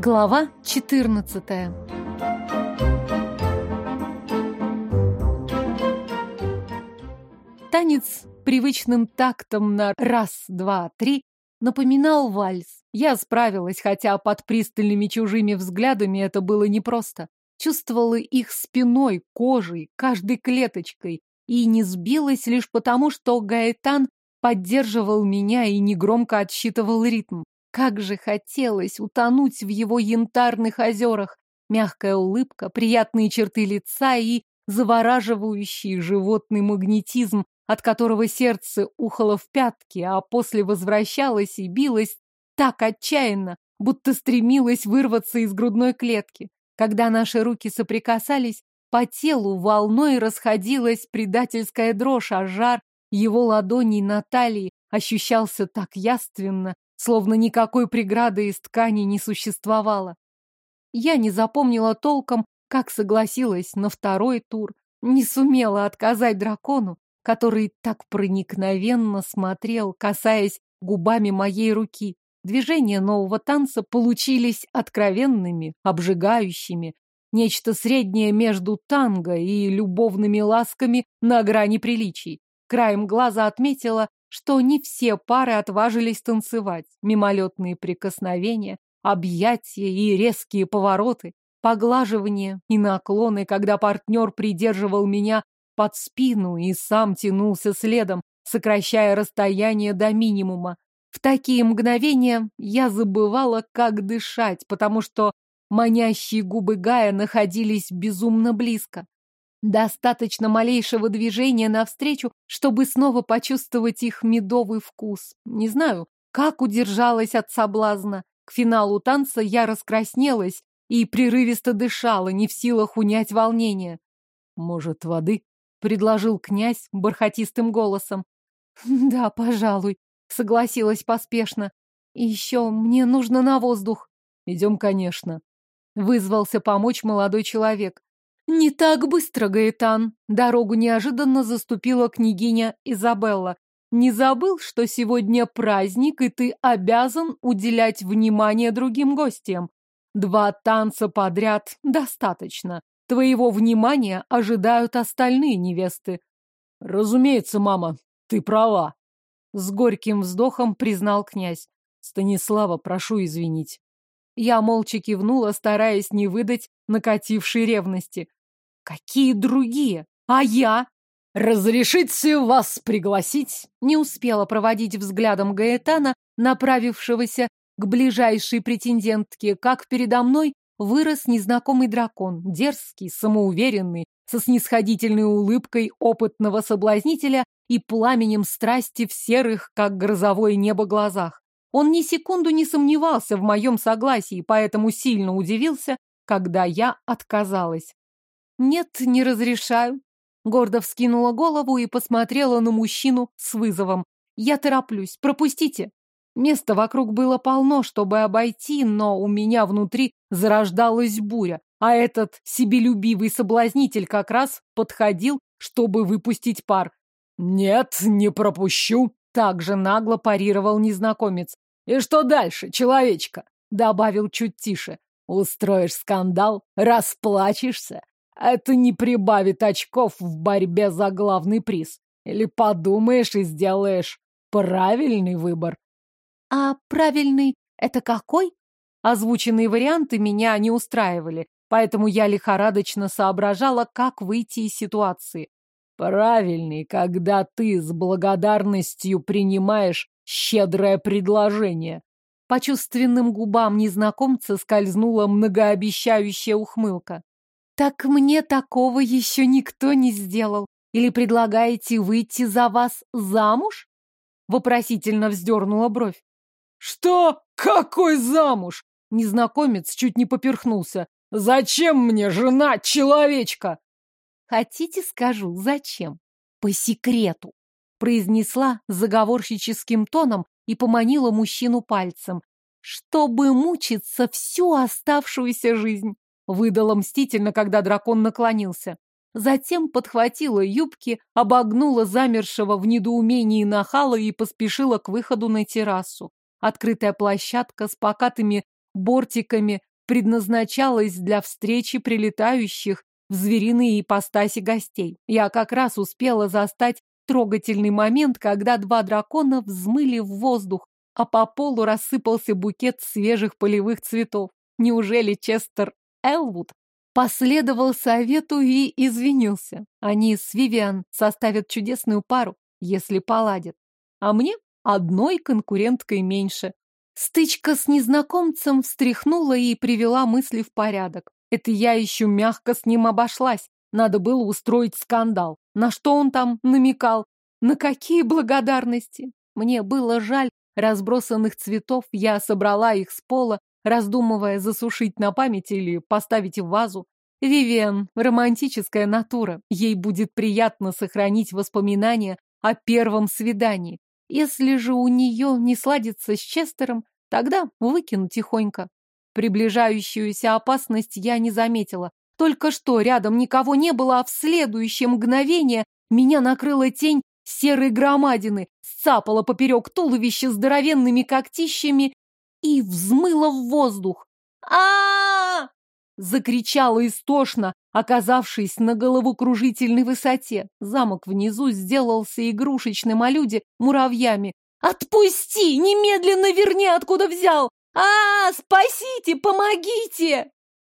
Глава 14 Танец привычным тактом на раз, два, три напоминал вальс. Я справилась, хотя под пристальными чужими взглядами это было непросто. Чувствовала их спиной, кожей, каждой клеточкой и не сбилась лишь потому, что Гаэтан поддерживал меня и негромко отсчитывал ритм. Как же хотелось утонуть в его янтарных озерах. Мягкая улыбка, приятные черты лица и завораживающий животный магнетизм, от которого сердце ухало в пятки, а после возвращалось и билось так отчаянно, будто стремилось вырваться из грудной клетки. Когда наши руки соприкасались, по телу волной расходилась предательская дрожь, а жар его ладоней на талии ощущался так яственно, словно никакой преграды из ткани не существовало. Я не запомнила толком, как согласилась на второй тур, не сумела отказать дракону, который так проникновенно смотрел, касаясь губами моей руки. Движения нового танца получились откровенными, обжигающими, нечто среднее между танго и любовными ласками на грани приличий. Краем глаза отметила, что не все пары отважились танцевать. Мимолетные прикосновения, объятия и резкие повороты, поглаживания и наклоны, когда партнер придерживал меня под спину и сам тянулся следом, сокращая расстояние до минимума. В такие мгновения я забывала, как дышать, потому что манящие губы Гая находились безумно близко. Достаточно малейшего движения навстречу, чтобы снова почувствовать их медовый вкус. Не знаю, как удержалась от соблазна. К финалу танца я раскраснелась и прерывисто дышала, не в силах унять волнение. «Может, воды?» — предложил князь бархатистым голосом. «Да, пожалуй», — согласилась поспешно. «И еще мне нужно на воздух». «Идем, конечно», — вызвался помочь молодой человек. «Не так быстро, Гаэтан!» Дорогу неожиданно заступила княгиня Изабелла. «Не забыл, что сегодня праздник, и ты обязан уделять внимание другим гостям? Два танца подряд достаточно. Твоего внимания ожидают остальные невесты. Разумеется, мама, ты права. С горьким вздохом признал князь. Станислава, прошу извинить. Я молча кивнула, стараясь не выдать накатившей ревности. Какие другие? А я? Разрешите вас пригласить? Не успела проводить взглядом Гаэтана, направившегося к ближайшей претендентке, как передо мной вырос незнакомый дракон, дерзкий, самоуверенный, со снисходительной улыбкой опытного соблазнителя и пламенем страсти в серых, как грозовое небо, глазах. Он ни секунду не сомневался в моем согласии, поэтому сильно удивился, когда я отказалась. «Нет, не разрешаю». Гордо вскинула голову и посмотрела на мужчину с вызовом. «Я тороплюсь, пропустите». Места вокруг было полно, чтобы обойти, но у меня внутри зарождалась буря, а этот себелюбивый соблазнитель как раз подходил, чтобы выпустить пар. «Нет, не пропущу!» — также нагло парировал незнакомец. «И что дальше, человечка?» — добавил чуть тише. «Устроишь скандал? Расплачешься? Это не прибавит очков в борьбе за главный приз. Или подумаешь и сделаешь правильный выбор?» А правильный это какой? Озвученные варианты меня не устраивали, поэтому я лихорадочно соображала, как выйти из ситуации. Правильный, когда ты с благодарностью принимаешь щедрое предложение. По чувственным губам незнакомца скользнула многообещающая ухмылка. Так мне такого еще никто не сделал. Или предлагаете выйти за вас замуж? Вопросительно вздернула бровь. «Что? Какой замуж?» Незнакомец чуть не поперхнулся. «Зачем мне жена человечка?» «Хотите, скажу, зачем?» «По секрету», — произнесла заговорщическим тоном и поманила мужчину пальцем. «Чтобы мучиться всю оставшуюся жизнь», — выдала мстительно, когда дракон наклонился. Затем подхватила юбки, обогнула замершего в недоумении нахала и поспешила к выходу на террасу. Открытая площадка с покатыми бортиками предназначалась для встречи прилетающих в звериные ипостаси гостей. Я как раз успела застать трогательный момент, когда два дракона взмыли в воздух, а по полу рассыпался букет свежих полевых цветов. Неужели Честер Элвуд последовал совету и извинился? Они с Вивиан составят чудесную пару, если поладят. А мне одной конкуренткой меньше. Стычка с незнакомцем встряхнула и привела мысли в порядок. Это я еще мягко с ним обошлась. Надо было устроить скандал. На что он там намекал? На какие благодарности? Мне было жаль разбросанных цветов. Я собрала их с пола, раздумывая засушить на память или поставить в вазу. Вивиан — романтическая натура. Ей будет приятно сохранить воспоминания о первом свидании. Если же у нее не сладится с Честером, тогда выкину тихонько. Приближающуюся опасность я не заметила. Только что рядом никого не было, а в следующее мгновение меня накрыла тень серой громадины, сцапала поперек туловища здоровенными когтищами и взмыла в воздух. а, -а, -а Закричала истошно, оказавшись на головокружительной высоте. Замок внизу сделался игрушечным, а люди — муравьями. «Отпусти! Немедленно верни, откуда взял! а, -а, -а Спасите! Помогите!»